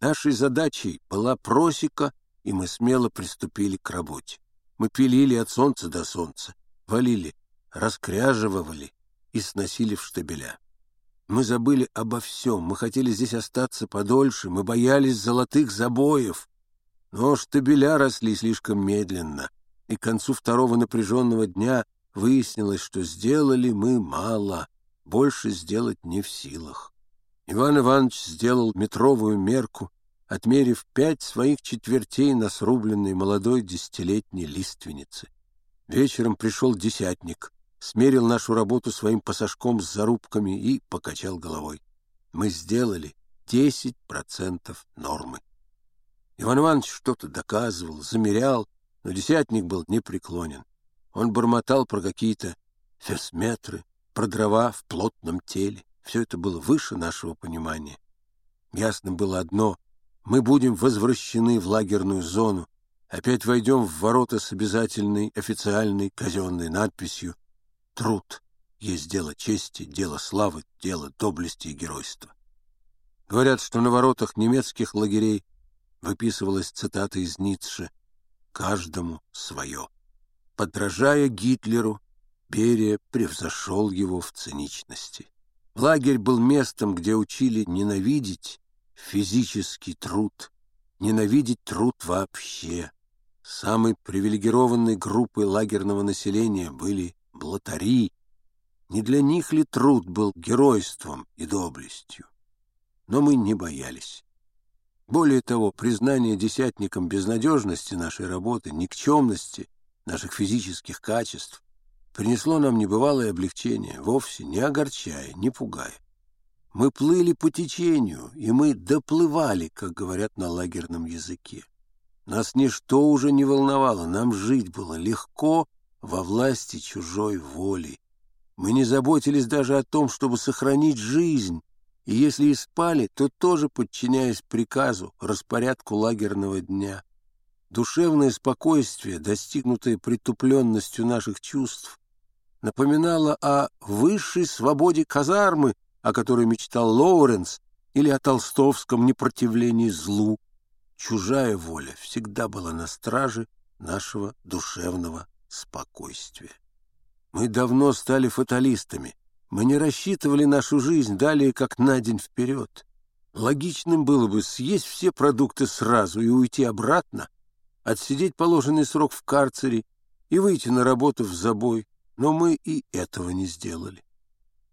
Нашей задачей была просека, и мы смело приступили к работе. Мы пилили от солнца до солнца, валили, раскряживали и сносили в штабеля. Мы забыли обо всем, мы хотели здесь остаться подольше, мы боялись золотых забоев. Но штабеля росли слишком медленно, и к концу второго напряженного дня выяснилось, что сделали мы мало, больше сделать не в силах. Иван Иванович сделал метровую мерку, отмерив пять своих четвертей на срубленной молодой десятилетней лиственнице. Вечером пришел десятник, смерил нашу работу своим пассажком с зарубками и покачал головой. Мы сделали 10% нормы. Иван Иванович что-то доказывал, замерял, но десятник был непреклонен. Он бормотал про какие-то фесметры, про дрова в плотном теле. Все это было выше нашего понимания. Ясно было одно — мы будем возвращены в лагерную зону, опять войдем в ворота с обязательной официальной казенной надписью «Труд есть дело чести, дело славы, дело доблести и геройства». Говорят, что на воротах немецких лагерей выписывалась цитата из Ницше «Каждому свое». Подражая Гитлеру, Берия превзошел его в циничности. Лагерь был местом, где учили ненавидеть физический труд, ненавидеть труд вообще. Самой привилегированной группой лагерного населения были блатари. Не для них ли труд был геройством и доблестью? Но мы не боялись. Более того, признание десятникам безнадежности нашей работы, никчемности наших физических качеств принесло нам небывалое облегчение, вовсе не огорчая, не пугая. Мы плыли по течению, и мы доплывали, как говорят на лагерном языке. Нас ничто уже не волновало, нам жить было легко во власти чужой воли. Мы не заботились даже о том, чтобы сохранить жизнь, и если и спали, то тоже подчиняясь приказу, распорядку лагерного дня. Душевное спокойствие, достигнутое притупленностью наших чувств, напоминало о высшей свободе казармы, о которой мечтал Лоуренс, или о толстовском непротивлении злу. Чужая воля всегда была на страже нашего душевного спокойствия. Мы давно стали фаталистами. Мы не рассчитывали нашу жизнь далее, как на день вперед. Логичным было бы съесть все продукты сразу и уйти обратно, отсидеть положенный срок в карцере и выйти на работу в забой, но мы и этого не сделали.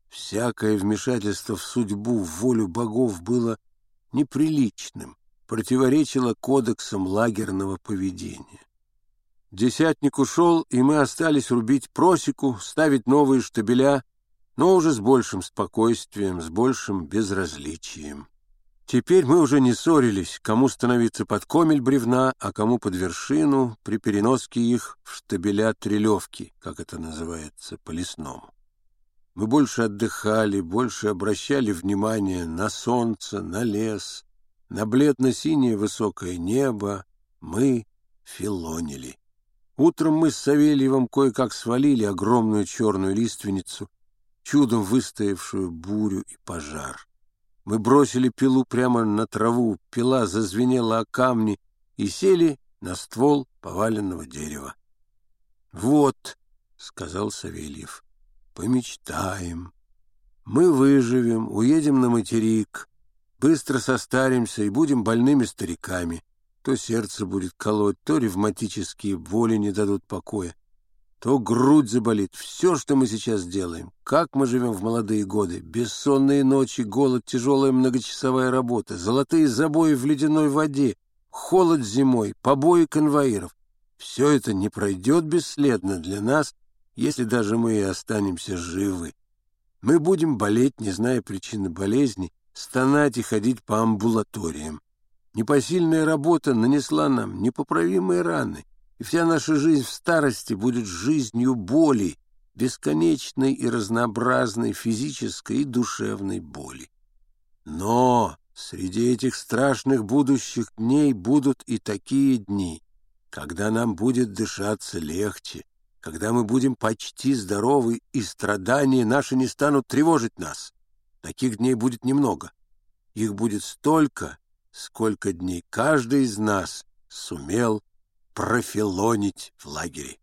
Всякое вмешательство в судьбу, в волю богов было неприличным, противоречило кодексам лагерного поведения. Десятник ушел, и мы остались рубить просеку, ставить новые штабеля, но уже с большим спокойствием, с большим безразличием. Теперь мы уже не ссорились, кому становиться под комель бревна, а кому под вершину, при переноске их в штабеля трелевки, как это называется по-лесному. Мы больше отдыхали, больше обращали внимание на солнце, на лес, на бледно-синее высокое небо. Мы филонили. Утром мы с Савельевым кое-как свалили огромную черную лиственницу, чудом выстоявшую бурю и пожар. Мы бросили пилу прямо на траву, пила зазвенела о камни и сели на ствол поваленного дерева. «Вот», — сказал Савельев, — «помечтаем. Мы выживем, уедем на материк, быстро состаримся и будем больными стариками. То сердце будет колоть, то ревматические боли не дадут покоя то грудь заболит. Все, что мы сейчас делаем, как мы живем в молодые годы, бессонные ночи, голод, тяжелая многочасовая работа, золотые забои в ледяной воде, холод зимой, побои конвоиров. Все это не пройдет бесследно для нас, если даже мы и останемся живы. Мы будем болеть, не зная причины болезни, стонать и ходить по амбулаториям. Непосильная работа нанесла нам непоправимые раны — и вся наша жизнь в старости будет жизнью боли, бесконечной и разнообразной физической и душевной боли. Но среди этих страшных будущих дней будут и такие дни, когда нам будет дышаться легче, когда мы будем почти здоровы, и страдания наши не станут тревожить нас. Таких дней будет немного. Их будет столько, сколько дней каждый из нас сумел профилонить в лагере.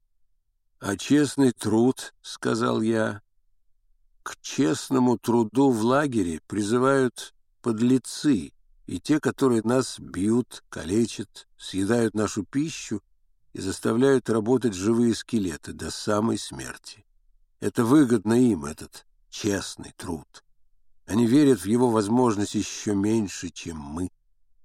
«А честный труд, — сказал я, — к честному труду в лагере призывают подлецы и те, которые нас бьют, калечат, съедают нашу пищу и заставляют работать живые скелеты до самой смерти. Это выгодно им, этот честный труд. Они верят в его возможность еще меньше, чем мы.